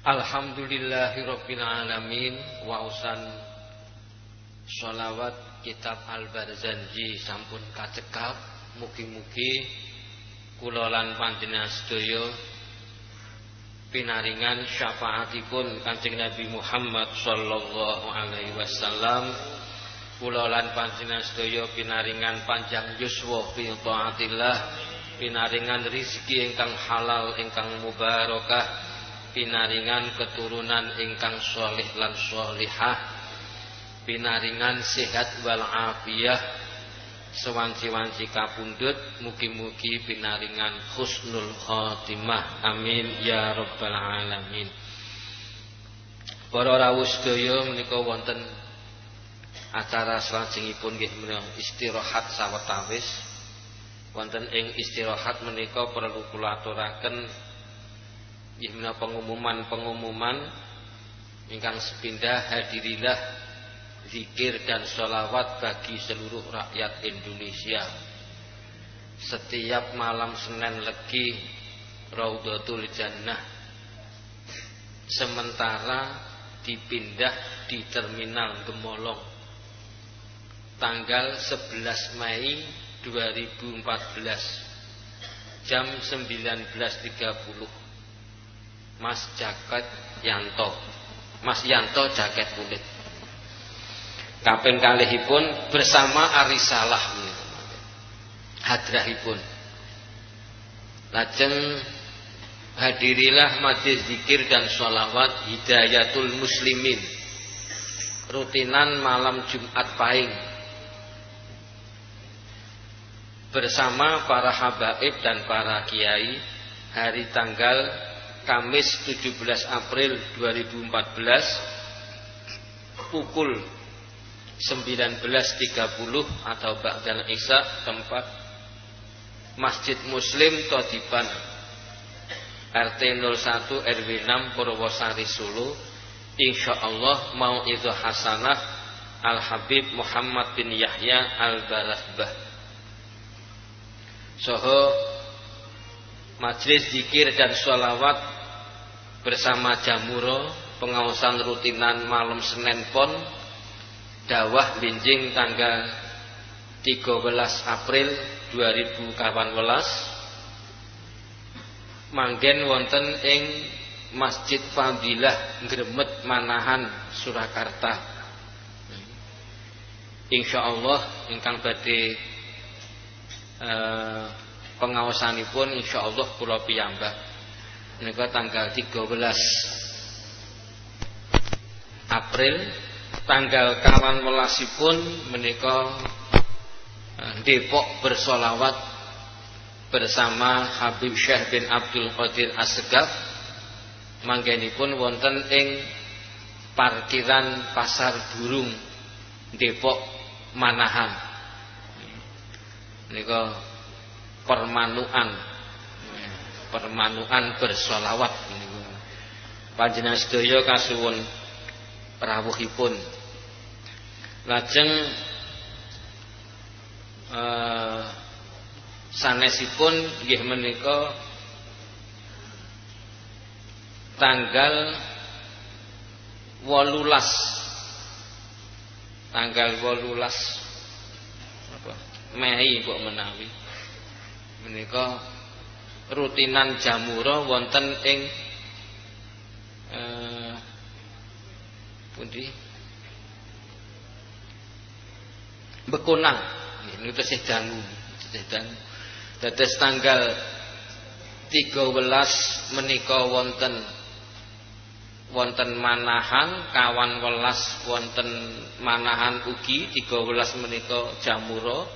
Alhamdulillahirabbil alamin. Wa usan sholawat kitab Al-Barzanji. Sampun kacekap. Mugi-mugi kula lan panjenengan pinaringan syafaatipun Kanjeng Nabi Muhammad sallallahu alaihi wasallam. Kula lan panjenengan pinaringan panjang yuswa fi taatillah pinaringan rizki ingkang halal ingkang mubarakah pinaringan keturunan ingkang solih lan solihah pinaringan sehat wal afiyah sewanci-wanci kapundut mugi-mugi pinaringan husnul khotimah. Amin ya rabbal alamin. Para rawuh sedaya menika wonten acara salajengipun nggih menika istirahat sawetawis. Wonten ing istirahat menika perlu kula aturaken Ihna pengumuman-pengumuman ingkang sepindah hadirilah zikir dan sholawat bagi seluruh rakyat Indonesia. Setiap malam Senin Legi Raudatul Jannah. Sementara dipindah di Terminal Gemolong tanggal 11 Mei 2014 jam 19.30 Mas Jaket Yanto. Mas Yanto jaket kulit. Kaping kalihipun bersama Arisalah hadrahipun. Lajeng hadirilah majlis zikir dan sholawat Hidayatul Muslimin. Rutinan malam Jumat Pahing bersama para habaib dan para kiai hari tanggal Kamis 17 April 2014 pukul 19.30 atau Ba'dal Isya tempat Masjid Muslim Todiban RT 01 RW 6 Purwosari Solo. Insyaallah mau itu hasanah Al Habib Muhammad bin Yahya Al Barahbah Soho Majlis zikir dan sholawat bersama Jamuro pengawasan rutinan malam Senin Pon Dawah Binjing tanggal 13 April 2018 Manggen wonten ing Masjid Fadilah Gremet Manahan Surakarta. Insya Allah ingkang badhe uh, pengawasanipun insyaallah kula piyambak menika tanggal 13 April tanggal kawan welasipun menika eh, Depok bersolawat bersama Habib Syekh bin Abdul Qadir Asgaf manggenipun wonten ing parkiran Pasar Burung Depok Manahan. Menika permanuan permanuan bersolawat. Panjenengan sedaya kasuwun rawuhipun lajeng eh, sanesipun nggih menika tanggal wolulas. Tanggal wolulas. Apa? Mei kok menawi. Menika rutinan jamura wonten ing eh pundi? Bekonang niku tesih dangu. Tesih dangu. Dados tanggal 13 menika wonten wonten manahan kawan welas wonten manahan ugi 13 menika jamura.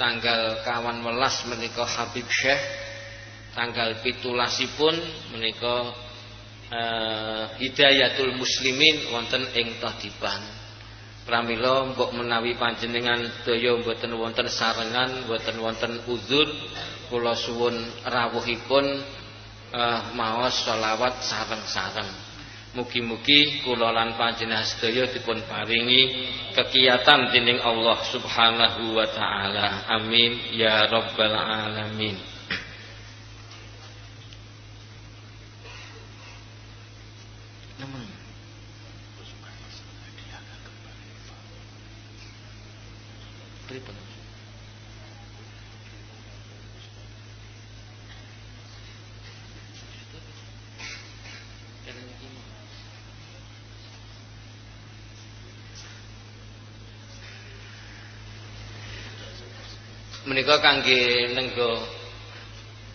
Tanggal kawan welas menika Habib Syekh tanggal pitulasipun menika eh, Hidayatul Muslimin wonten ing Tadiban pramila mbok menawi panjenengan daya mboten wonten sarengan mboten wonten uzur kula suwun rawuhipun eh, maos selawat sareng-sareng Mugi-mugi kula lan panjenengan sedaya dipun paringi kekiyatan dening Allah Subhanahu wa taala. Amin ya rabbal alamin. Menika kangge nenggo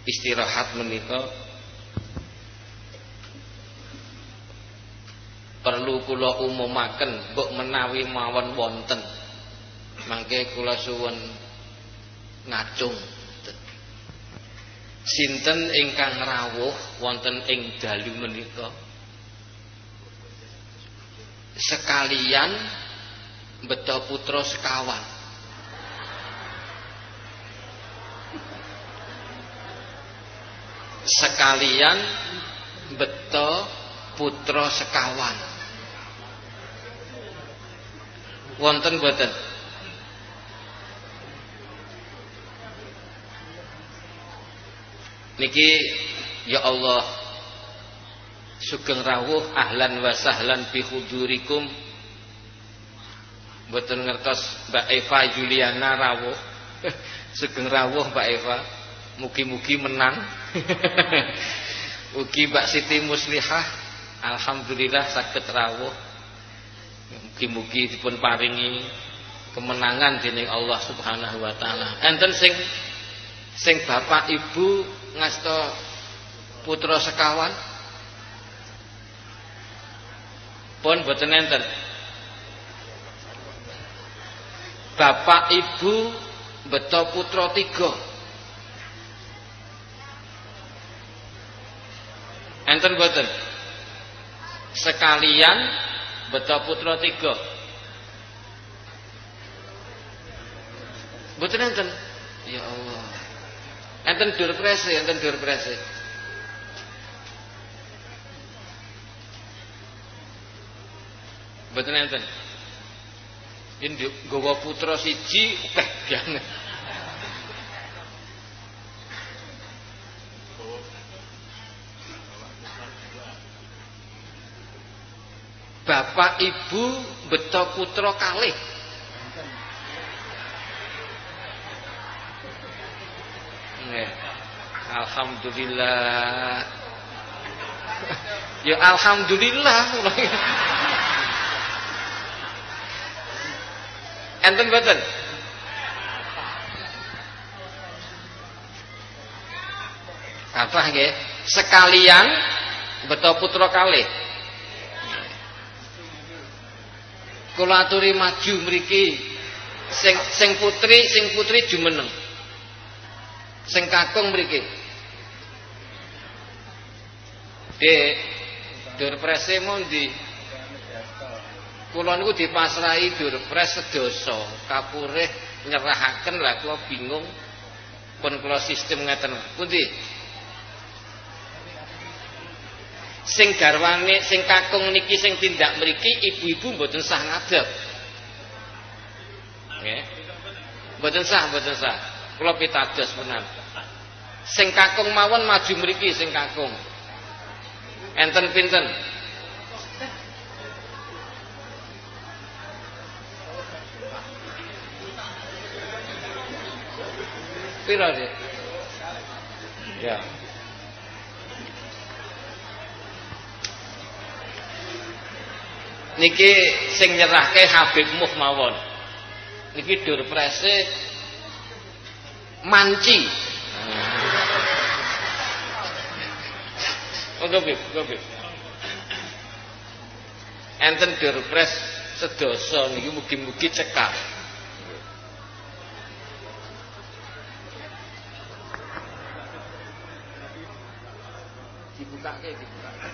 istirahat menika. Perlu kula umumaken mbok menawi mawon wonten. Mangke kula suwun ngacung. Sinten ingkang rawuh wonten ing dalu menika? Sekalian beto putra sekawan sekalian beto putra sekawan. Wonten boten? Niki ya Allah sugeng rawuh ahlan wa sahlan bi hudurikum. Mboten ngertos Mbak Eva Juliana rawuh. Sugeng rawuh Mbak Eva. Mugi-mugi menang ugi Mbak Siti Muslihah alhamdulillah saged rawuh. Mugi-mugi dipun paringi kemenangan dening Allah Subhanahu wa taala. Enten sing sing bapak ibu ngasta putra sekawan. Pun boten enten. Bapak ibu beto putra tiga enten boten. Sekalian beto putra tiga. Boten enten? Ya Allah. Enten dur prese enten dur prese. Mboten enten. Yen gawa putra siji akeh banget. Bapak Ibu beto putra kalih. Alhamdulillah. Ya alhamdulillah. Enten boten? Apa nggih? Sekalian beto putra kalih. Kula aturi maju mriki. Sing sing putri, sing putri jumeneng. Sing kakung mriki. Dek, prese mondi? Kula niku dipasrahi Durpres sedasa, kapurih nyerahaken lah kula bingung pun kula sistem ngeten. Pundi? Sing garwane sing kakung niki sing tindak mriki ibu-ibu mboten sah ngadeg. Nggih. Mboten sah, mboten sah. Kula pitados menan. Sing kakung mawon maju mriki sing kakung. Enten pinten? Dia? Ya. Niki sing nyerahke Habib Muh mawon. Niki dur prese manci. Oh, Habib, Habib. Enten dur pres sedasa niki mugi-mugi cekak. dibukake dibukake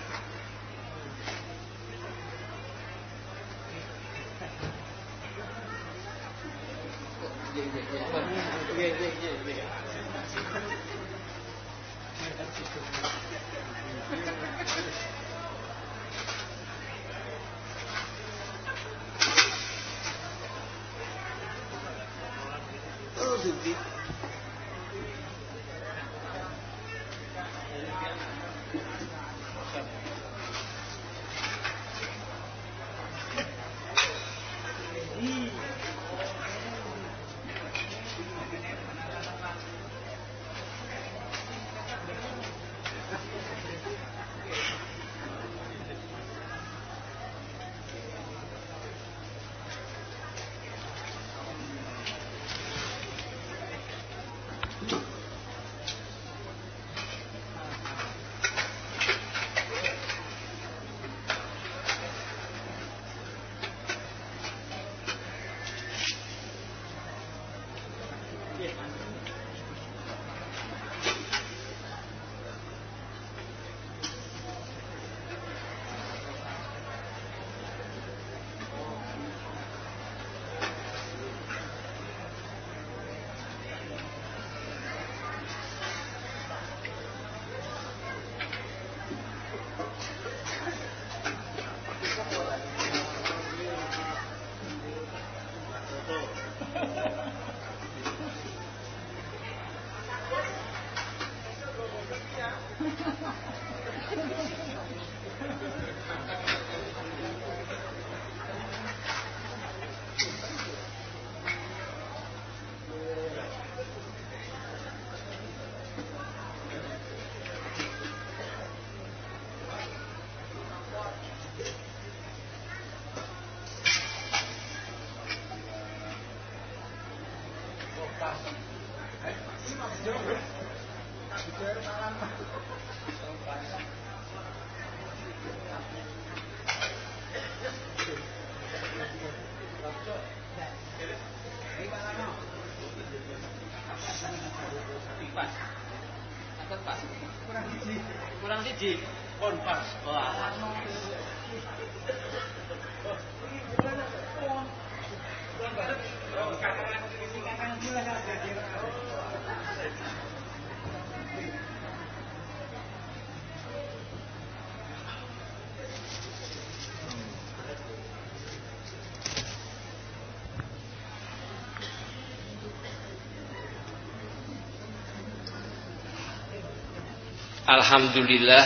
Alhamdulillah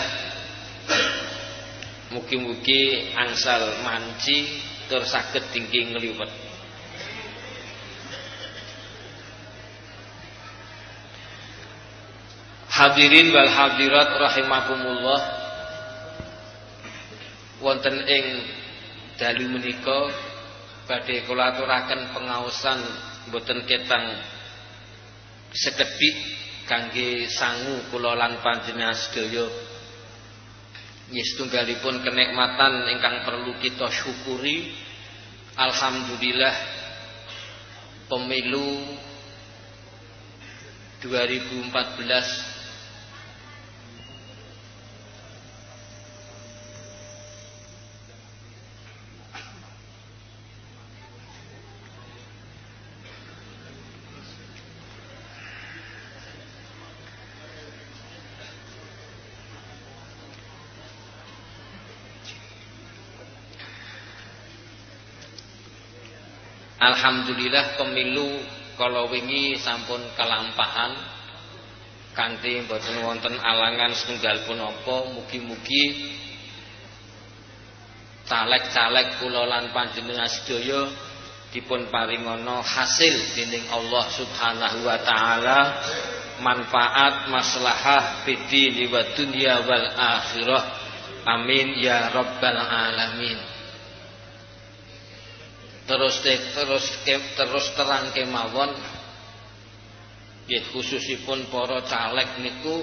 Mugi-mugi angsal manci tur saged tinggi ngliwet. Hadirin wal hadirat rahimakumullah wonten ing dalu menika badhe kula boten ketang sekedhik kangge sangu kula lan panjenengan sedaya. Nggih setunggalipun kenikmatan ingkang perlu kita syukuri. Alhamdulillah pemilu 2014 Alhamdulillah pemilu kalau wingi sampun kelampahan kanthi mboten wonten alangan setunggal pun apa mugi-mugi caleg-caleg kula lan panjenengan sedaya dipun paringana hasil dening Allah Subhanahu wa taala manfaat maslahah fid wa dunya wal akhirah. Amin ya rabbal alamin terus terus terus terang kemawon. Nggih khususipun para caleg niku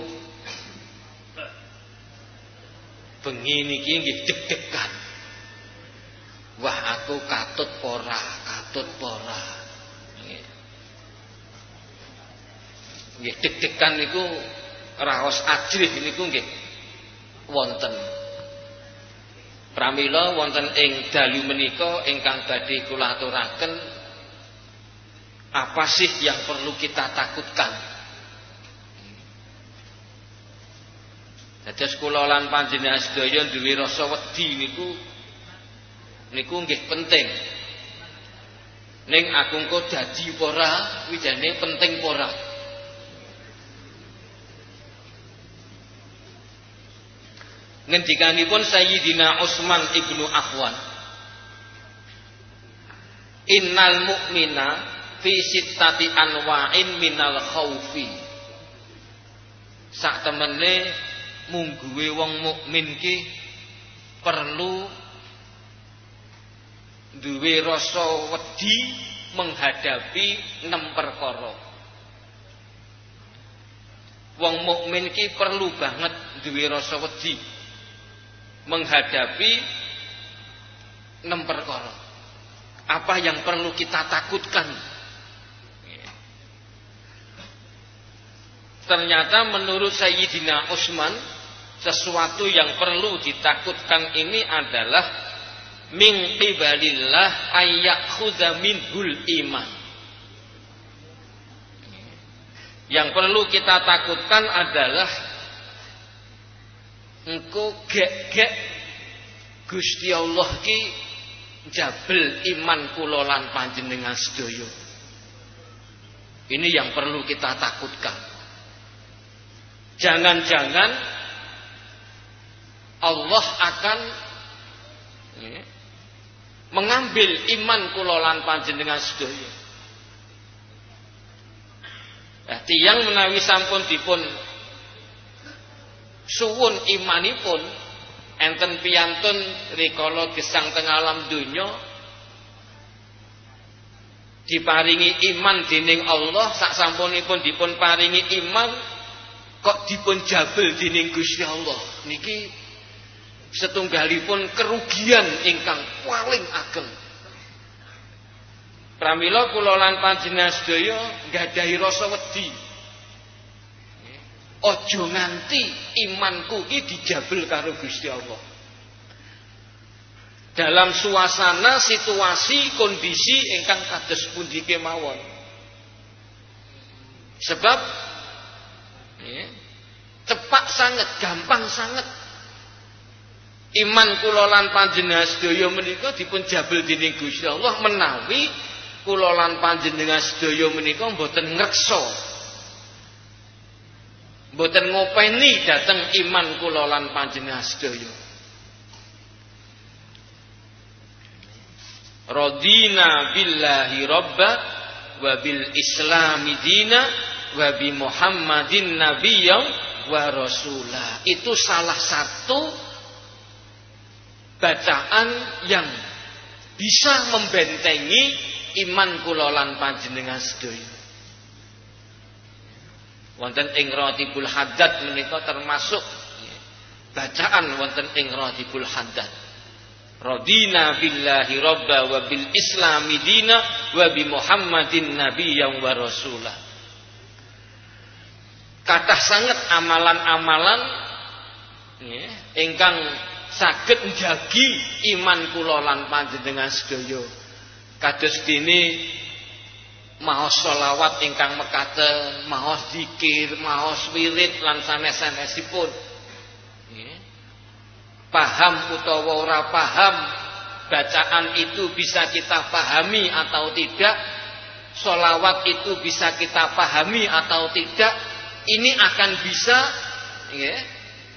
bengi niki nggih deg-degan. Wah aku katut pora katut pora nggih deg-degan niku raos ajrih niku nggih wonten Pramila wonten ing dalu menika ingkang badhe kula aturaken apa sih yang perlu kita takutkan? Dados kula lan panjenengan sedaya duwe rasa wedi niku niku nggih penting. Ning aku engko dadi ora, wijane penting ora. Ngendikanipun Sayyidina Utsman ibnu Affan. Innal mu'mina fi sittati anwa'in minal khaufi sak temene mungguwe wong mukmin ki perlu duwe rasa wedi menghadapi enam perkara. Wong mukmin ki perlu banget duwe rasa wedi menghadapi enam perkara. Apa yang perlu kita takutkan? Ternyata menurut Sayyidina Utsman sesuatu yang perlu ditakutkan ini adalah min qibalillah ayyakhudha minhul iman. Yang perlu kita takutkan adalah engko gek-gek Gusti Allah ki jabel iman kula lan panjenengan sedaya. Ini yang perlu kita takutkan. Jangan-jangan Allah akan mengambil iman kula lan panjenengan sedaya. Eh, tiang menawi sampun dipun suwun imanipun enten piyantun rikala gesang teng alam donya diparingi iman dening Allah sak sampunipun dipun paringi iman kok dipun jabel dening Gusti Allah. Niki setunggalipun kerugian ingkang paling ageng. Pramila kula lan panjenengan sedaya nggadahi rasa wedi Ojo nganti imanku iki dijabel karo Gusti Allah. Dalam suasana, situasi, kondisi ingkang kados pundi kemawon. Sebab ya, cepat sangat, gampang sangat iman kula panjenengan sedaya menika dipun jabel dening Gusti Allah menawi kula lan panjenengan sedaya menika mboten ngreksa mboten ngopeni dhateng iman kula lan panjenengan sedaya Radina billahi robba wa bil islami dina wa bi Muhammadin nabiyyan wa rasulah. Itu salah satu bacaan yang bisa membentengi iman kula lan panjenengan sedaya. Wonten ing Ratibul Haddad menika termasuk bacaan wonten ing Ratibul Haddad. Radina billahi robba wa bil islami dina wa bi Muhammadin nabiyyan wa rasulah. Kathah sangat amalan-amalan ya, ingkang saged njagi iman kula lan panjenengan sedaya. Kados dene maos selawat ingkang mekaten, maos zikir, maos wirid lan sanes-sanesipun. Paham utawa ora paham bacaan itu bisa kita pahami atau tidak, solawat itu bisa kita pahami atau tidak, ini akan bisa ya,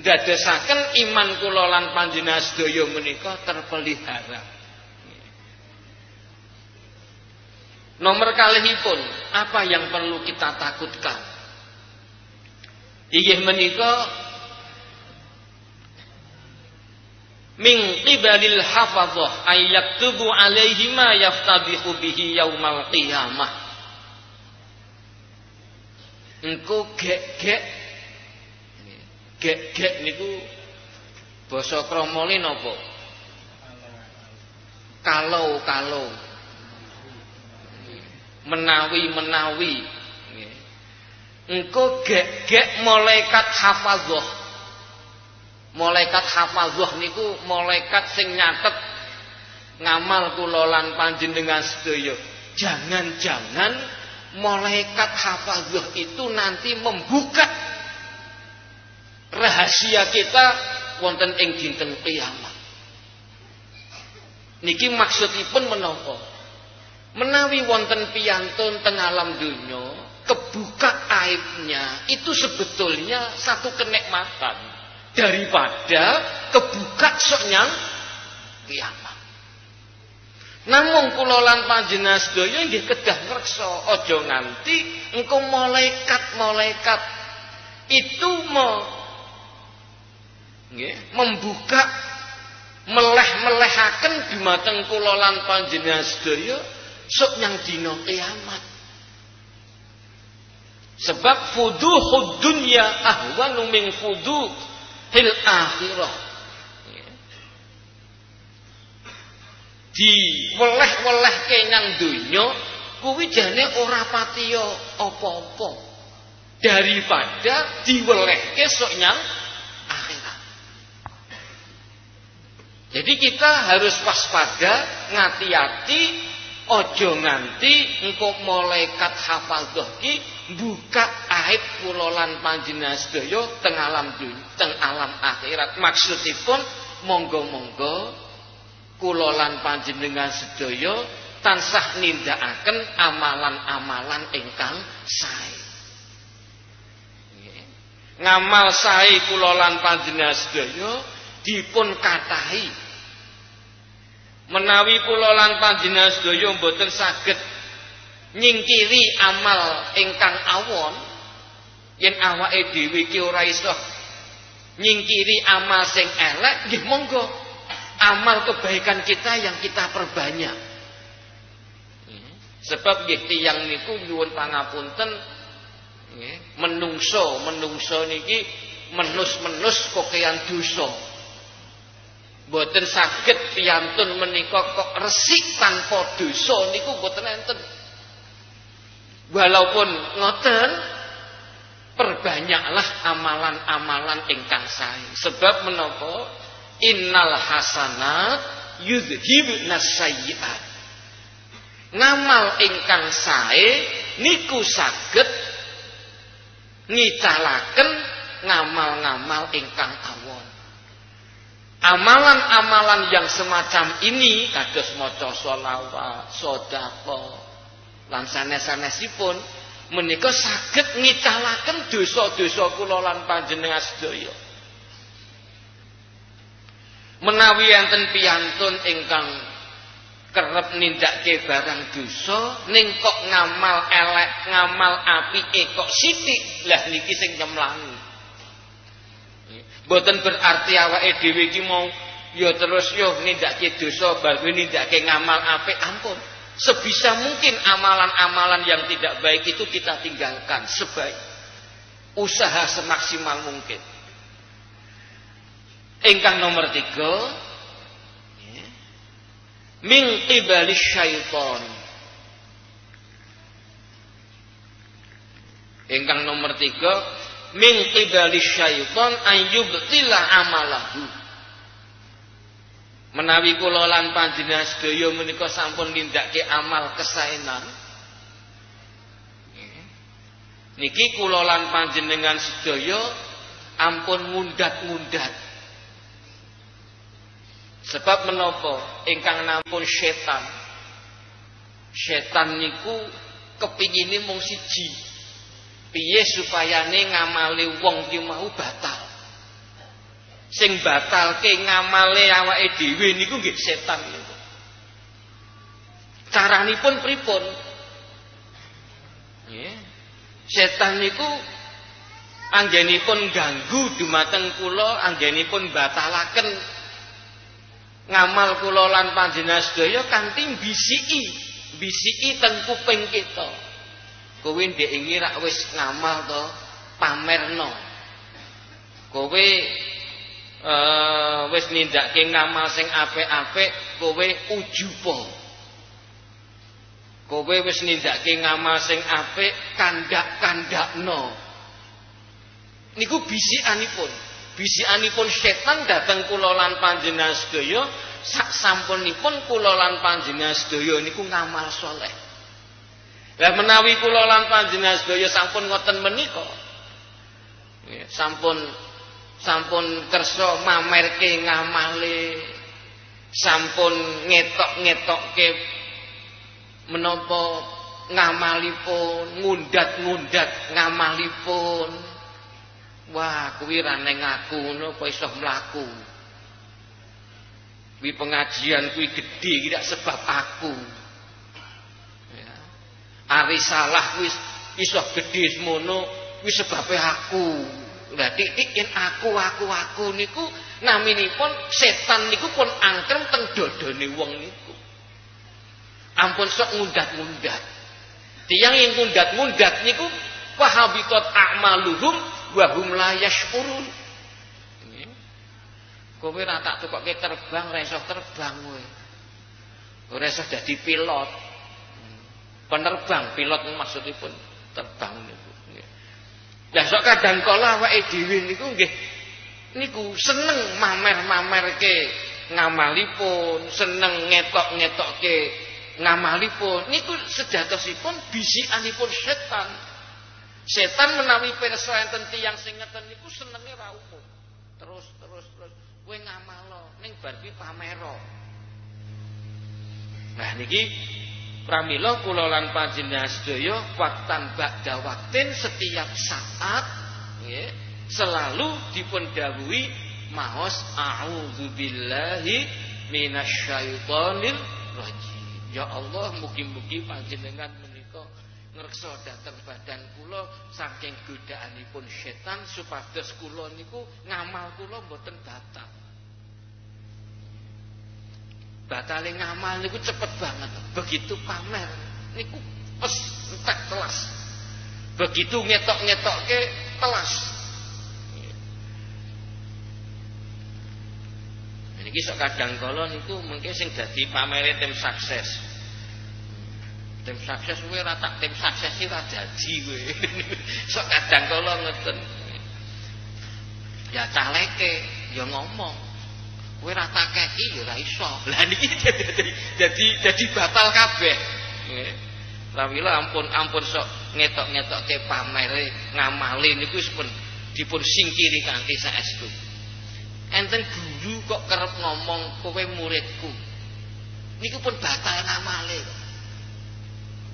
dadosaken iman kula lan panjenengan sedaya terpelihara. Nomor kalihipun, apa yang perlu kita takutkan? Inggih menika min qibalil hafadzah ay yaktubu alaihi ma yaftadihu bihi yaumal qiyamah. Engko gek-gek Gek-gek niku basa kramane napa? Kalau-kalau. Menawi-menawi. Engko gek-gek malaikat hafadzah. Malaikat hafadzah niku malaikat sing nyatet ngamal kula panjenengan sedaya. Jangan-jangan malaikat hafadzah itu nanti membuka rahasia kita wonten ing dinten kiamat. Niki maksudipun menapa? Menawi wonten piyantun teng alam dunya, kebuka aibnya itu sebetulnya satu kenikmatan daripada kebuka soknya kiamat. Namun kula lan panjenengan sedaya nggih kedah ngreksa aja nganti engko malaikat-malaikat itu nggih membuka meleh-melehaken dumateng kula lan panjenengan sedaya sok nyang dina kiamat. Sebab fuduhud dunya ahwanu min fuduhil akhirah. Di weleh-weleh kenyang donya kuwi jane ora patiya apa-apa. Daripada diwelehke sok nyang Jadi kita harus waspada, ngati-ati, ojo nganti engkau malaikat hafadzah ki buka aib kula lan panjenengan sedaya teng alam dunya, teng alam akhirat. Maksudipun monggo-monggo kula lan panjenengan sedaya tansah nindakaken amalan-amalan ingkang sae. Ngamal sae kula lan panjenengan sedaya dipun katahi menawi kula lan panjenengan sedaya mboten saged nyingkiri amal ingkang awon yen awake dhewe iki ora iso nyingkiri amal sing elek nggih monggo. Amal kebaikan kita yang kita perbanyak. Sebab nggih tiyang niku nyuwun pangapunten nggih menungso menungso niki menus-menus kokean dosa Boten saged piyantun menika kok resik tanpa dosa niku boten enten. Walaupun ngoten perbanyaklah amalan-amalan ingkang sae. Sebab menapa? Innal hasanat yudhibna sayyi'at. Ngamal ingkang sae niku saged ngicalaken ngamal-ngamal ingkang awon. Amalan-amalan yang semacam ini kados maca sholawat, sedekah, lan sanes-sanesipun menika saged ngicalaken dosa-dosa kula lan panjenengan sedaya. Menawi enten piyantun ingkang kerep nindakke barang dosa ning kok ngamal elek, ngamal apike kok sithik, lah niki sing nyemlangi. Mboten berarti awake dhewe iki mau ya terus yo nindakake dosa bar nindakake ngamal apik ampun. Sebisa mungkin amalan-amalan yang tidak baik itu kita tinggalkan sebaik usaha semaksimal mungkin. Ingkang nomor tiga, ya, min syaiton. Ingkang nomor tiga, min qibali syaiton ayyubtila amalahu. Menawi kula lan panjenengan sedaya menika sampun nindakake amal kesaenan niki kula lan panjenengan sedaya ampun ngundat-ngundat sebab menapa ingkang nampun setan? Setan niku kepingine mung siji piye supayane ngamali wong ki mau batal sing batalke ngamale awake dhewe niku nggih setan niku. Caranipun pripun? Nggih. Setan niku anggenipun ganggu dumateng kula, anggenipun batalaken ngamal kula lan panjenengan sedaya kanthi bisiki, bisiki teng kuping kita. Kowe ndek ngira wis ngamal to, pamerno. Kowe uh, wis nindakake ngamal sing apik-apik kowe ujuba kowe wis nindakake ngamal sing apik kandak-kandakno. Niku bisikanipun. Bisikanipun setan dateng kula lan panjenengan sedaya sak sampunipun kula lan panjenengan sedaya niku ngamal soleh lah menawi kula lan panjenengan sedaya sampun ngoten menika sampun sampun kersa mamerke ngamale sampun ngetok-ngetokke menapa ngamalipun ngundat-ngundat ngamalipun. Wah kuwi ra ning aku ngono apa iso mlaku? Kuwi pengajian kuwi gedhe tidak sebab aku ari salah kuwi iso gedhe semono kuwi sebabe aku Lah titik aku aku aku niku naminipun setan niku pun angkrem teng dodone wong niku. Ampun sok ngundat-ngundat. Tiang yang ngundat-ngundat niku wahabitat a'maluhum wa hum la yashkurun. Kowe ora tak tukokke terbang, ora terbang kowe. Ora iso dadi pilot. Penerbang, pilot maksudipun terbang niku. Lah sok kadang kala awake dhewe niku nggih niku seneng mamer-mamerke ngamalipun, seneng ngetok-ngetokke ngamalipun. Niku sejatosipun bisikanipun setan. Setan menawi pirsa enten tiyang sing ngeten niku senenge ra umum. Terus terus terus kowe ngamalo ning bar ki pamero. Nah niki Pramila kula lan panjenengan sedaya waktan ba'da waktin setiap saat nggih selalu dipun dawuhi maos a'udzubillahi minasyaitonir rajim. Ya Allah mugi-mugi panjenengan menika ngreksa dhateng badan kula saking godaanipun setan supados kula niku ngamal kula mboten batal. Batale ngamal niku cepet banget begitu pamer niku pes entek telas begitu ngetok-ngetokke telas niki sok kadang kala niku mungkin sing dadi pamere tim sukses Tim sukses kowe ora tak tim sukses iki ora dadi. Sok kadang kala ngeten. Ya caleke ya ngomong. Kowe ora tak kei ya ora iso. Lah niki dadi dadi batal kabeh. Nggih. Ampun ampun sok ngetok-ngetokke pamere ngamali niku wis pun dipun singkiri kanthi saestu. Enten guru kok kerep ngomong kowe muridku. Niku pun batal ngamale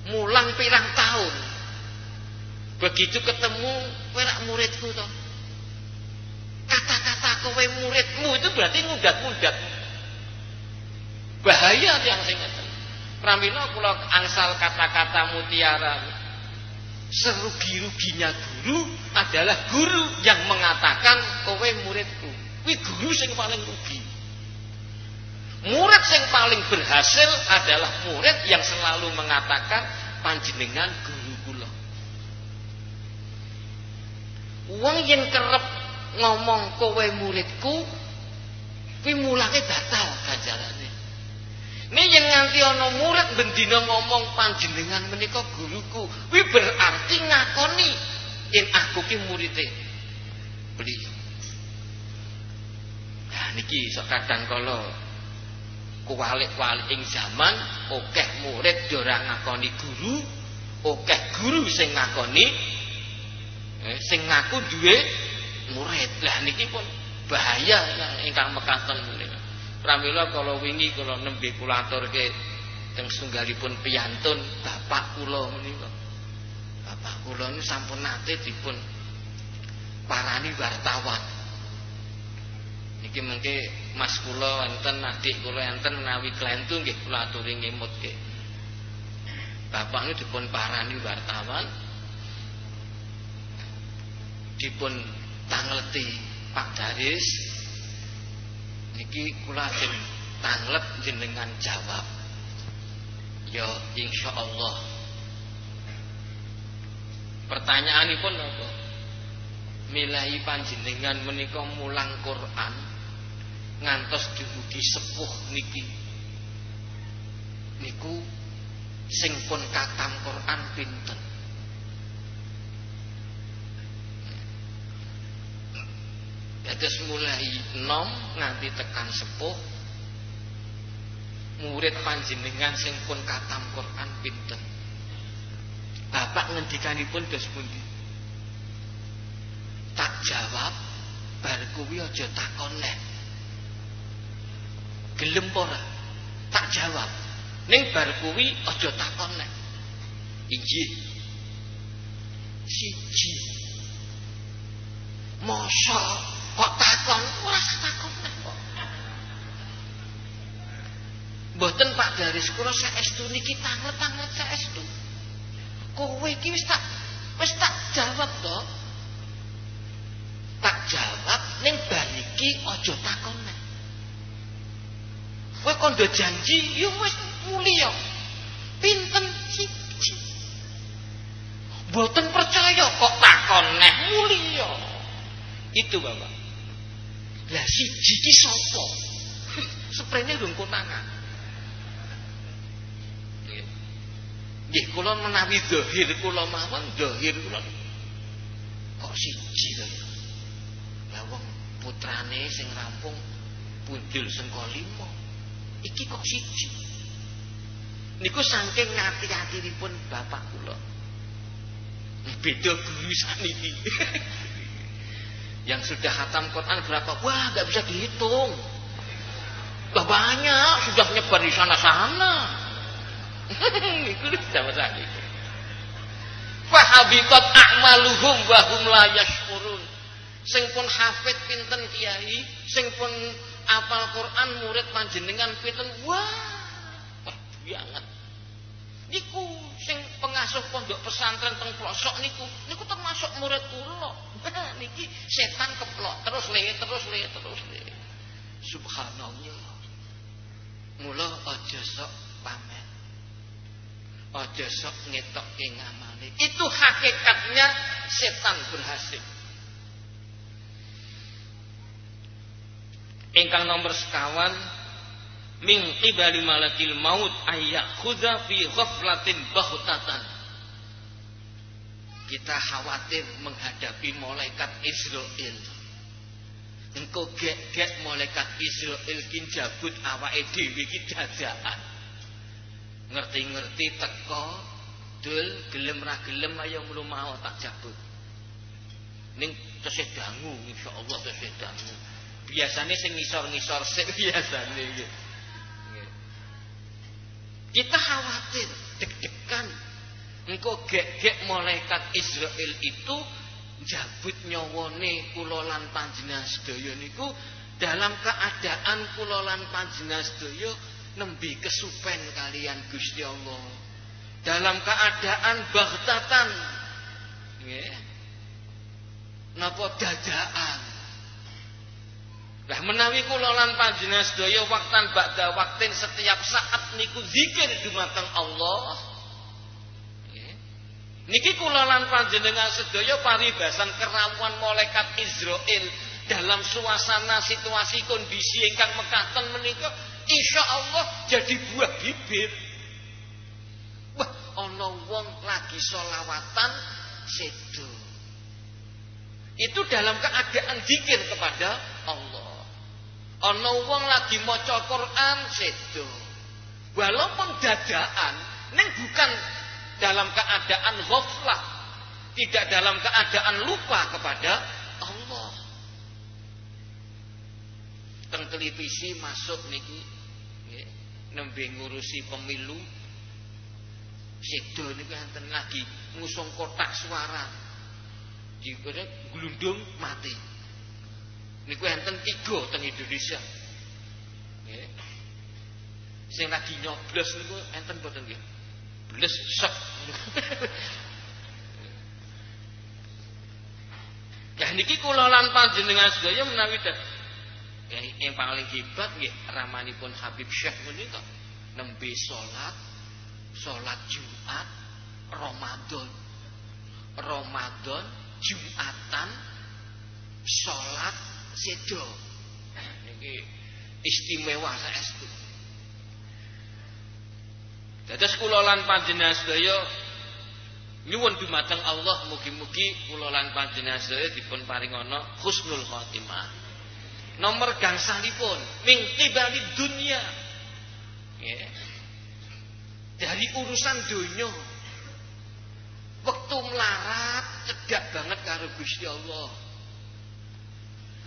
mulang pirang tahun begitu ketemu kowe rak muridku to kata-kata kowe muridmu itu berarti ngudat-ngudat bahaya yang sing ngeten. Pramila kula angsal kata-kata mutiara. Serugi-ruginya guru adalah guru yang mengatakan kowe muridku. Kuwi guru sing paling rugi. Murid yang paling berhasil adalah murid yang selalu mengatakan panjenengan guru kula. Wong yang kerep ngomong kowe muridku, kuwi mulange batal ganjarane. Nek yen nganti ana murid bendina ngomong panjenengan menika guruku, kuwi berarti ngakoni yen aku ki murite beliau. Nah niki sok kadang kala kualik-kualik ing zaman akeh murid ora ngakoni guru akeh guru sing ngakoni eh, sing ngaku duwe murid. Lah niki pun bahaya ingkang mekaten menika pramila kala wingi kula nembe kula aturke teng sunggalipun piyantun bapak kula menika. Bapak kula niku sampun nate dipun parani wartawan. Iki mengke mas kula enten adik kula enten menawi klentu nggih kula aturi ngemut nggih. Bapak ini dipun parani wartawan. Dipun tangleti Pak Daris niki kula ajeng tanglet jenengan jawab. Ya insyaallah. Pertanyaanipun apa? Milahi panjenengan menika mulang Quran ngantos dumugi sepuh niki niku sing pun katam Quran pinten Dados mulai nom nganti tekan sepuh murid panjenengan sing pun katam Quran pinten Bapak ngendikanipun dos pundi? Tak jawab bar kuwi aja takon neh gelem ora? Tak jawab. Ning bar kuwi aja takon nek injih siji. Masa kok takon ora takon nek Mboten Pak Daris kula saestu niki tanget-tanget saestu. Kowe iki wis tak wis tak jawab to. Tak jawab ning bar iki aja takon nek. Kowe kondo janji yo wis mulia. Pinten siji. Boten percaya kok takon neh mulia. Itu Bapak. Lah siji ki sapa? Seprene durung konangan. Nggih kula menawi zahir kula mawon zahir kula kok siji to. Lah wong putrane sing rampung pundil sengko lima iki kok siji niku saking ngati-atinipun bapak kula beda guru saniki yang sudah hatam Quran berapa? Wah nggak bisa dihitung. Lah banyak. Sudah nyebar di sana-sana. Itu sama saniki fahabitat a'maluhum wa hum la yashkurun. Sing pun hafid pinten kiai? Sing pun apal Quran murid panjenengan pinten? Wah wah banget. Niku sing pengasuh pondok pesantren teng pelosok niku. Niku termasuk murid kula. Niki setan keplok terus le terus le terus le. Subhanallah. Mula aja sok pamer. Aja sok ngetok ngamale itu hakikatnya setan berhasil. Ingkang nomor sekawan min qibali malakil maut ayakhudha fi ghaflatin baghtatan. Kita khawatir menghadapi malaikat Israel. Engko gek-gek malaikat Israel kin jabut awake dhewe iki dadakan ngerti-ngerti teko dul gelem ra gelem ayo mlu mau tak jabut. Ning tesih dangu insyaallah tesih dangu biasane sing ngisor-ngisor sik biasane nggih kita khawatir deg-degan. Engko gek-gek malaikat Israel itu jabut nyawane kula lan panjenengan sedaya niku dalam keadaan kula lan panjenengan sedaya nembe kesupen kalian Gusti Allah. Dalam keadaan baghtatan nggih. Napa dadaan lah menawi kula lan panjenengan sedaya waktan bakda waktin setiap saat niku zikir dumateng Allah. Niki kula lan panjenengan sedaya paribasan kerawuan malaikat Israel dalam suasana situasi kondisi ingkang mekaten menika Allah jadi buah bibir. Wah, ana wong lagi solawatan sedo. Itu dalam keadaan zikir kepada Allah. Ana wong lagi maca Quran sedo. Walaupun dadaan ning bukan dalam keadaan ghaflah, tidak dalam keadaan lupa kepada Allah. Teng televisi masuk niki nggih nembe ngurusi pemilu sedo niku enten lagi ngusung kotak suara. Dikira glundung mati. Niku enten tiga teng Indonesia. Nggih. Sing lagi nyoblos niku enten boten nggih. Bles sek. Ya niki kula lan panjenengan sedaya menawi ya, yang paling hebat nggih ramanipun Habib Syekh menika nembe salat salat Jumat Ramadan Ramadan Jumatan salat sedo. Niki istimewa saestu. Dados kula lan panjenengan sedaya nyuwun dumateng Allah mugi-mugi kula lan panjenengan sedaya dipun paringana husnul khotimah. Nomor gangsalipun ming tibali dunia. Yeah. Dari urusan dunia Waktu melarat cedak banget karo Gusti Allah.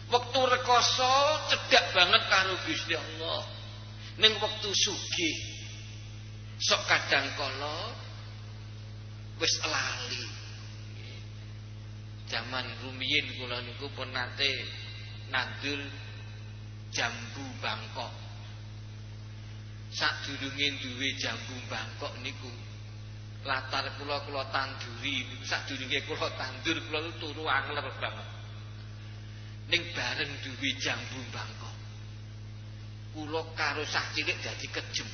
Waktu rekoso cedak banget karo Gusti Allah. Ning waktu sugih sok kadang kala wis lali. Zaman rumiyin kula niku pun nate nandul jambu Bangkok. Sadurunge duwe jambu Bangkok niku latar kula kula tanduri niku sadurunge kula tandur kula turu angler banget ning bareng duwe jambu bangkok. Kula karo sah cilik dadi kejem.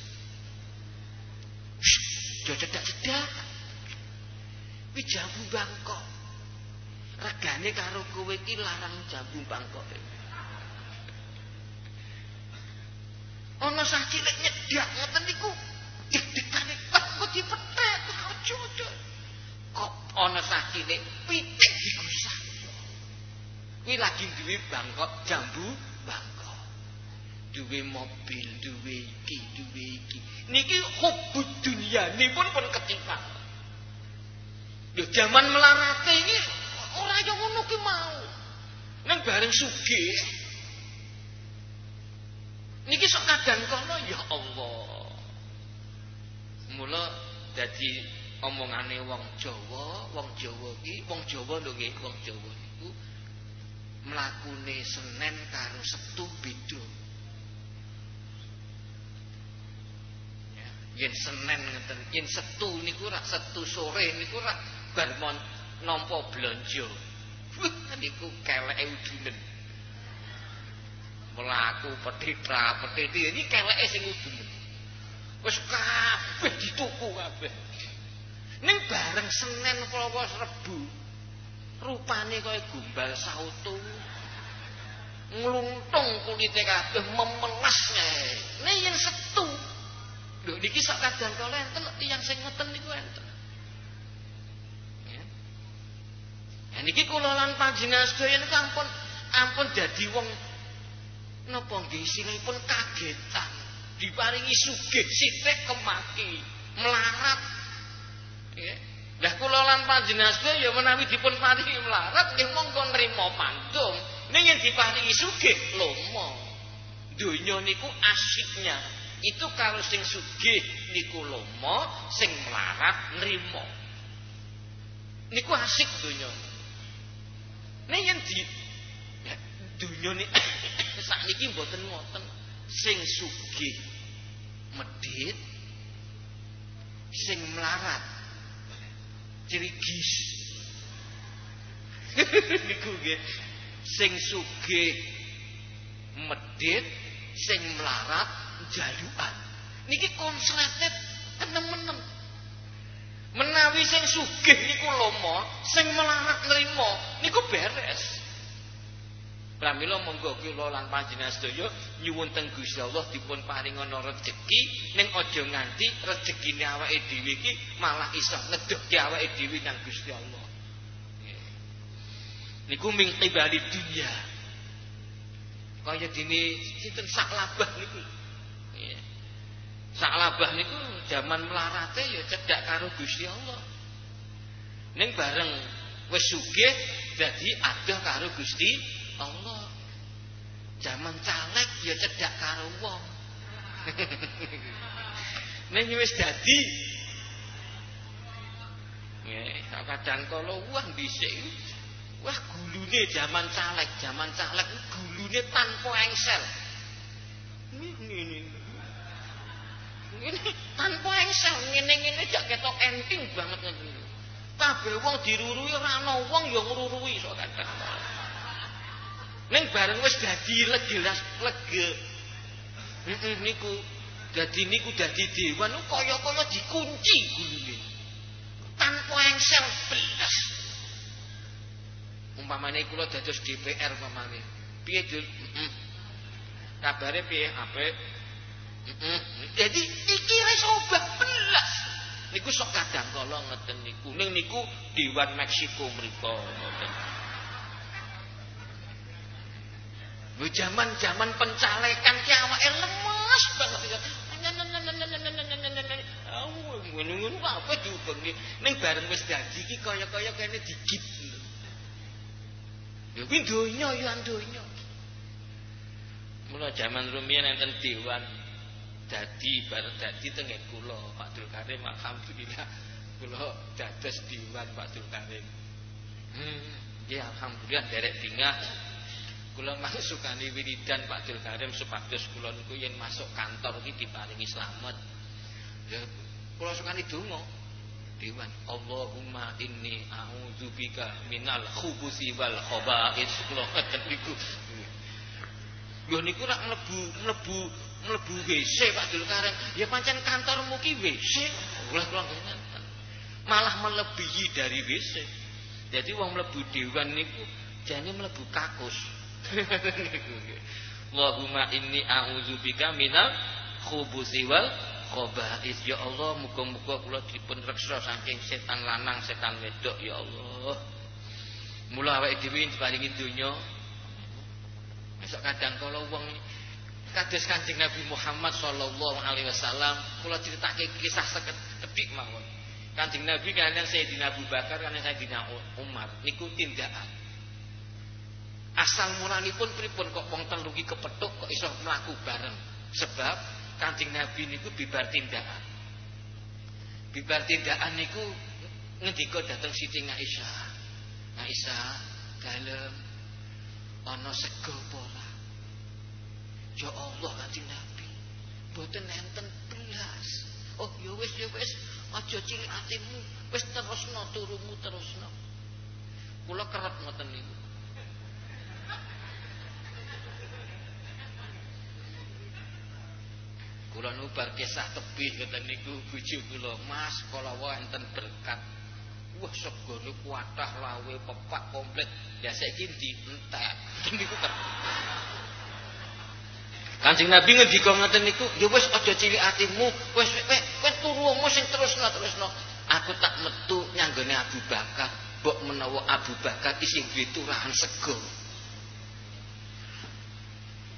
Cedak-cedak. Wi jambu bangkok. Regane karo kowe iki larang jambu bangkok. Ana sah cilik nyedak ngoten niku. Deg-degane kok dipethek aja. Kok ana sah cilik pitik digusah. Kuwi lagi duwe bangkok jambu bangkok. Duwe mobil, duwe iki, duwe iki. Niki hubud dunia pun pun ketipak. Lho zaman melarate iki ora yo ngono ki mau. Nang bareng sugih. Niki sok kadang kono ya Allah. Mula dadi omongane wong Jawa, wong Jawa iki, wong Jawa lho nggih, wong Jawa niku mlakune Senin karo Sabtu beda. Ya, yen Senin ngeten, yen Sabtu niku rak Sabtu sore niku rak bar nampa blanja. Niku keleke udunen. Mlaku petitra, petiti iki keleke sing udunen. Wis kabeh dituku kabeh. Ning bareng Senin Selasa Rebu rupane kaya gumbal sautu ngluntung kulite kabeh memelasnya. Nek yen setu. Lho niki sak kadang kala enten tiyang sing ngeten niku enten. Ya. Niki kula lan panjenengan sedaya niku ampun ampun dadi wong napa nggih pun kagetan. Diparingi sugih sithik kemaki, melarat. Ya. Lah kula lan panjenengan ya menawi dipun paringi melarat nggih monggo nrimo pandung. Ning diparingi sugih lomo. Donya niku asiknya itu kalau sing sugih niku lomo, sing melarat nrimo. Niku asik donya. Ning yen di ya, donya ni sakniki mboten ngoten. Sing sugih medit sing melarat cerigis niku nggih. Sing sugih medit sing melarat jaluan niki konsletet enem-enem menawi sing sugih niku lomo sing melarat nrimo niku beres Pramila monggo kula lan panjenengan sedaya nyuwun teng Gusti Allah dipun paringana rejeki ning aja nganti rejekine awake dhewe iki malah iso ngedokke awake dhewe nang Gusti Allah. Niku ming tibali dunia. Kaya dene sinten sak labah niku. Sak labah niku zaman melarate ya cedhak karo Gusti Allah. Ning bareng wis sugih dadi adoh karo Gusti Allah. Zaman caleg ya cedak karo wong. Ning wis dadi Nggih, kadang kala wah dhisik wah gulune zaman caleg, zaman caleg gulune tanpa engsel. Ini ini tanpa engsel ngene-ngene jak ketok enting banget ngene. Kabeh wong dirurui ora ana wong ya ngrurui sok kadang. Ning bareng wis dadi legelas lege. Heeh niku dadi niku dadi dewan kaya-kaya dikunci gulune. Tanpa engsel belas. Umpamane kula dados DPR umpamane. Piye, Dul? Heeh. Kabare piye? Apik. Heeh. Jadi iki wis obah belas. Niku sok kadang kala ngeten niku. Ning niku Dewan Meksiko mriku ngoten. Lho zaman-zaman pencalekan ki awake lemes banget ya. Ngono-ngono apa diubeng ning bareng wis dadi iki kaya-kaya kene digit. Ya kuwi donya ya donya. Mula zaman rumiyin enten dewan dadi bar dadi tengek kula Pak Dul Karim alhamdulillah kula dados dewan Pak Dul Karim. Hmm, ya alhamdulillah derek tinggal Kula masukani wiridan Pak Dil Karim supados kula niku yen masuk kantor iki diparingi slamet. Ya kula sukani donga. Dewan Allahumma inni a'udzubika minal khubuthi wal khaba'is. Kula ngeten niku. Lho niku rak mlebu mlebu mlebu WC Pak Dil Karim. Ya pancen kantormu ki WC. Kula kula Malah melebihi dari WC. Jadi wong mlebu dewan niku jane mlebu kakus. Allahumma inni a'udzubika minal khubuthi wal khaba'is. Ya Allah muga-muga kula dipun reksa saking setan lanang setan wedok ya Allah. Mula awake dhewe diparingi donya. Besok kadang kala wong kados Kanjeng Nabi Muhammad sallallahu alaihi wasallam kula critake kisah seketik mawon. Kanjeng Nabi kalian Sayyidina Abu Bakar kalian Sayyidina Umar niku tindakan Asal pun pripun kok wong telu iki kepethuk kok iso mlaku bareng. Sebab Kanjeng Nabi niku bibar tindakan. Bibar tindakan niku ngendika dateng Siti Aisyah. Aisyah, dalem ana sego apa ora? Ya Allah Kanjeng Nabi. Mboten enten belas. Oh ya wis ya wis aja cilik atimu. Wis terusno turumu terusno. Kula kerep ngoten niku. Kula nu bar kisah tebih ngoten niku bojo kula, Mas kala wonten berkat. Wah segone kuatah lawe pepak komplit. Ya saiki di entek. Niku kan. Kanjeng Nabi ngendika ngoten niku, ya wis aja cilik atimu, wis kowe turumu sing terusno terusno. Aku tak metu nyanggone Abu Bakar, mbok menawa Abu Bakar isih duwe turahan sego.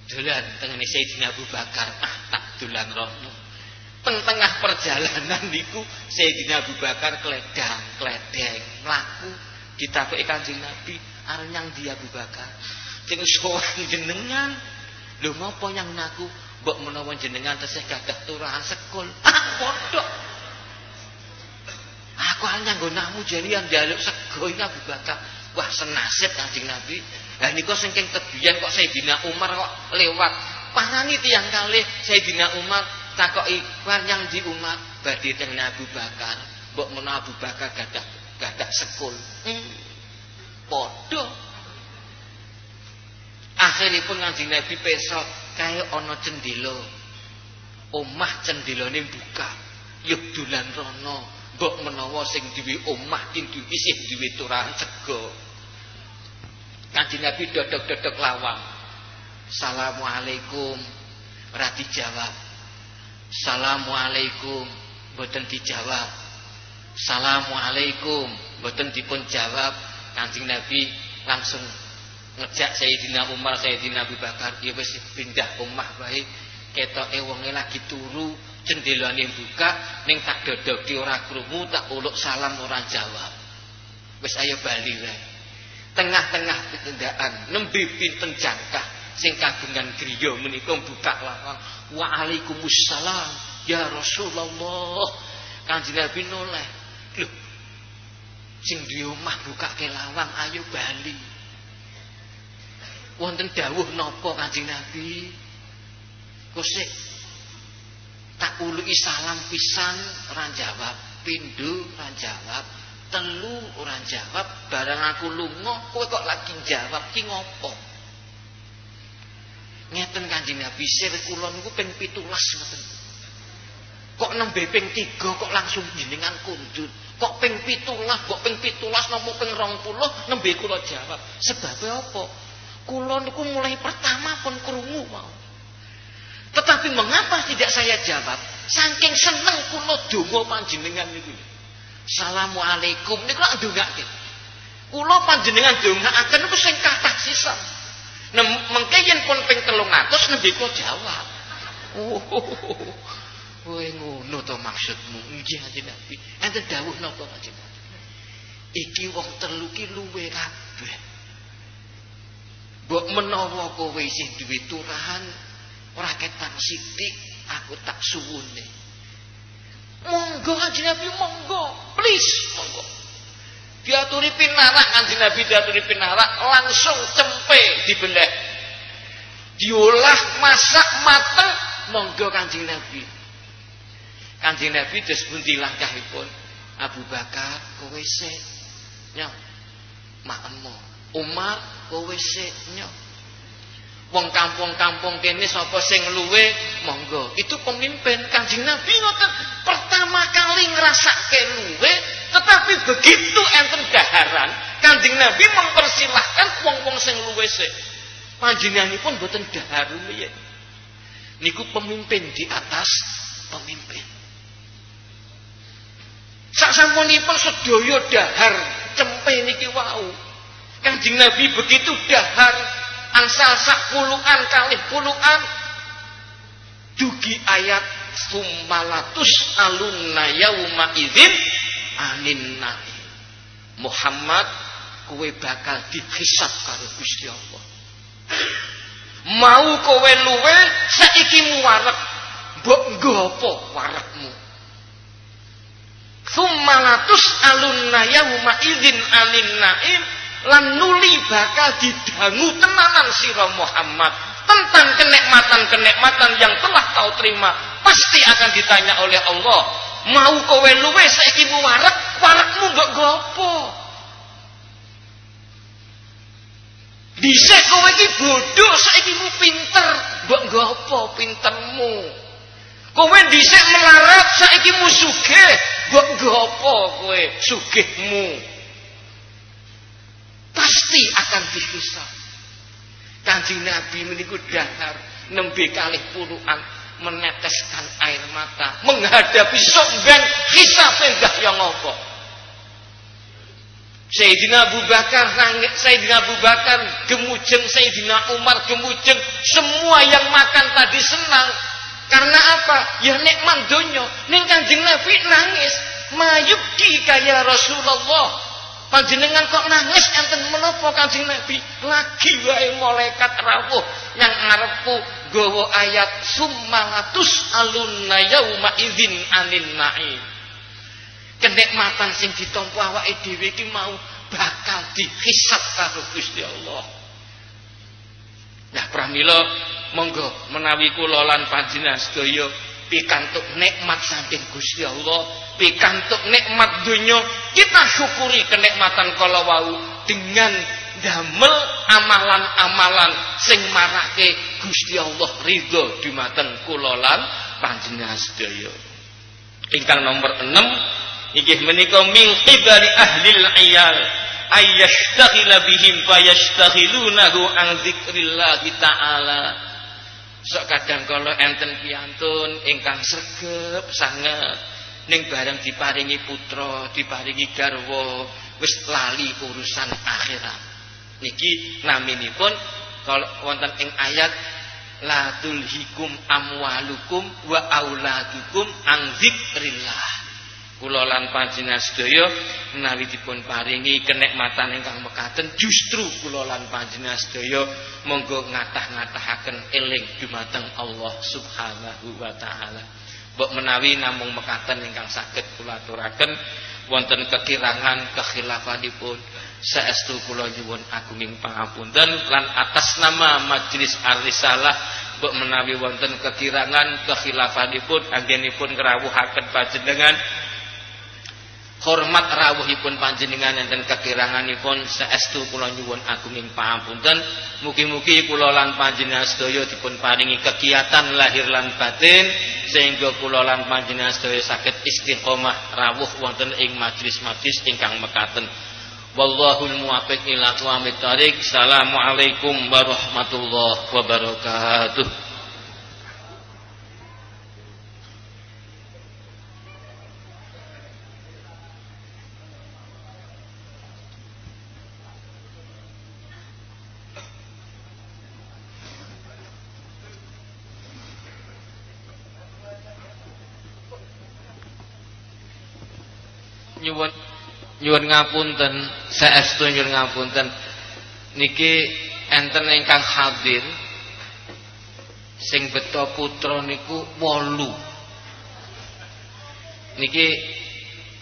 Dolan tengene Sayyidina Abu Bakar, ah tak dolan rono. Teng tengah perjalanan niku Sayyidina Abu Bakar kledang, kledeng, mlaku ditakoki Kanjeng Nabi, arep nyang di Abu Bakar. Sing sowan jenengan Lho ngopo yang naku mbok menawa jenengan tesih gadah turahan sekul. Ah bodoh. Aku hanya namu jarian jaluk sego Abu Bakar. Wah senasib Kanjeng Nabi. Lah niku sing keng tebian kok Sayyidina Umar kok lewat. Parani tiyang kalih Sayyidina Umar takoki, "Wan yang di Umar badhe teng Abu Bakar." Mbok menawa Abu Bakar gadah gadah sekul. Hmm. Bodoh. Akhiripun Kanjeng Nabi besok kaya ana cendela. Omah cendelane buka. Yuk dolan rono. Mbok menawa sing duwe omah ki isih duwe turahan sego. Kanjeng Nabi dodok-dodok lawang. Assalamualaikum. Ora dijawab. Assalamualaikum. Mboten dijawab. Assalamualaikum. Mboten dipun jawab. Kanjeng Nabi langsung ngejak Sayyidina Umar Sayyidina Abu Bakar ya wis pindah omah wae ketoke wonge lagi turu jendelane buka ning tak dodoki ora krungu tak uluk salam ora jawab wis ayo bali wae tengah-tengah pitundakan nembe pinten jangkah sing kagungan griya menika buka lawang. Waalaikumsalam ya Rasulullah. Kanjeng Nabi noleh. Lho sing di omah buka ke lawang ayo bali. Wonten dawuh napa Kanjeng Nabi? Kusik tak uluki salam pisan ora jawab, pindho ora jawab, telu ora jawab, barang aku lunga kowe kok lagi jawab ki ngopo? Ngeten Kanjeng Nabi sir kula niku ping 17 ngoten. Kok nembe ping 3 kok langsung jenengan kundut. Kok ping 17, kok ping 17 napa ping 20 nembe kula jawab. Sebabnya apa? Kulon niku mulai pertama pun kerungu mau. Tetapi mengapa tidak saya jawab? Saking seneng kulo donga panjenengan niku. Assalamualaikum niku lak ndongake. Kulo panjenengan dongaaken niku sing kathah sisan. Mengke yen pun ping 300 nembe kula jawab. Oh, kowe ngono to maksudmu? Nggih Kanjeng Nabi. Enten dawuh napa Kanjeng Nabi? Iki wong telu ki luwe kabeh. Mbok menawa kowe isih duwe turahan ora ketan sithik aku tak suwune. Monggo Kanjeng Nabi monggo, please monggo. Diaturi pinarak Kanjeng Nabi diaturi pinarak langsung cempe dibelah. Diolah masak mateng monggo Kanjeng Nabi. Kanjeng Nabi terus pundi langkahipun Abu Bakar kowe sik. Nyok. Makemo. Umar kowe sik nyok. Wong kampung-kampung kene sapa sing luwe monggo. Itu pemimpin Kanjeng Nabi ngoten pertama kali ngrasake luwe tetapi begitu enten daharan Kanjeng Nabi mempersilahkan wong-wong sing luwe sik. Panjenenganipun boten dahar luwe. Niku pemimpin di atas pemimpin. Sak sampunipun sedaya dahar cempe niki wau. Kanjeng Nabi begitu dahar angsal sak puluhan kali puluhan. Dugi ayat sumalatus alunna yauma idzin anin nahi Muhammad kowe bakal dihisab karo Gusti Allah. Mau kowe luwe saiki muwarek mbok nggo warekmu Sumalatus alunna yauma idzin anin naim lan nuli bakal didangu tenanan sira Muhammad. Tentang kenikmatan-kenikmatan yang telah kau terima pasti akan ditanya oleh Allah. Mau kowe luwe saiki muwarek warekmu mbok gopo Dhisik kowe iki bodoh saiki mu pinter. Mbok gopo pintermu? Kowe dhisik melarat saiki mu sugih. Mbok gopo kowe sugihmu pasti akan dihisab. Kanjeng Nabi meniku dahar nembe kalih puluhan meneteskan air mata menghadapi somben kisah penggah yang ngopo Sayyidina Abu Bakar nangis, Sayyidina Abu Bakar gemujeng, Sayyidina Umar gemujeng, semua yang makan tadi senang. Karena apa? Ya nikmat donya. Ning Kanjeng Nabi nangis, mayubki kaya Rasulullah. Panjenengan kok nangis enten menapa Kanjeng Nabi? Lagi wae malaikat rawuh yang ngarepku gawa ayat summalatus alunna yauma idzin anin naim. Kenikmatan sing ditampa awake dhewe iki mau bakal dihisab karo Gusti Allah. Nah, pramila monggo menawi kula lan panjenengan sedaya pikantuk nikmat saking Gusti Allah, pikantuk nikmat dunia, kita syukuri kenikmatan kala wau dengan damel amalan-amalan sing marake Gusti Allah ridho dumateng kula lan panjenengan sedaya. Ingkang nomor 6 inggih menika min qibali ahli al-iyal ayyashtaghila bihim fayashtaghilunahu an dzikrillah ta'ala sok kadang kalau enten piantun ingkang sregep sangat ning bareng diparingi putra diparingi garwa wis lali urusan akhirat. Niki naminipun kalau wonten ing ayat la tulhikum amwalukum wa auladukum an zikrillah kula lan panjenengan sedaya menawi dipun paringi kenikmatan ingkang mekaten justru kula lan panjenengan sedaya monggo ngatah-ngatahaken eling dumateng Allah Subhanahu wa taala. Mbok menawi namung mekaten ingkang saged kula aturaken wonten kekirangan kekhilafanipun saestu kula nyuwun agunging pangapunten lan atas nama Majelis Ar-Risalah mbok menawi wonten kekirangan kekhilafanipun anggenipun ngrawuhaken panjenengan hormat rawuhipun panjenengan enten kekiranganipun saestu kula nyuwun agunging pangapunten. Mugi-mugi kula lan panjenengan sedaya dipun paringi kegiatan lahir lan batin sehingga kula lan panjenengan sedaya saged istiqomah rawuh wonten ing majelis-majelis ingkang mekaten. Wallahul muwaffiq ila aqwamit thariq assalamualaikum warahmatullahi wabarakatuh nyuwun nyuwun ngapunten saestu nyuwun ngapunten. Niki enten ingkang hadir sing beto putra niku 8 niki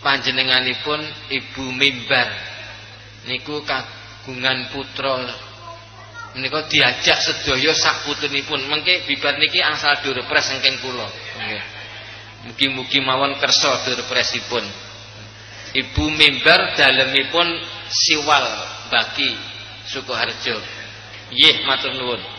panjenenganipun ibu mimbar niku kagungan putra. Menika diajak sedaya sak putunipun mengke bibar niki asal durpres saking kula. Nggih. Mugi-mugi mawon kersa durpresipun Ibu mimbar dalemipun siwal bagi Sukoharjo. Nggih matur nuwun.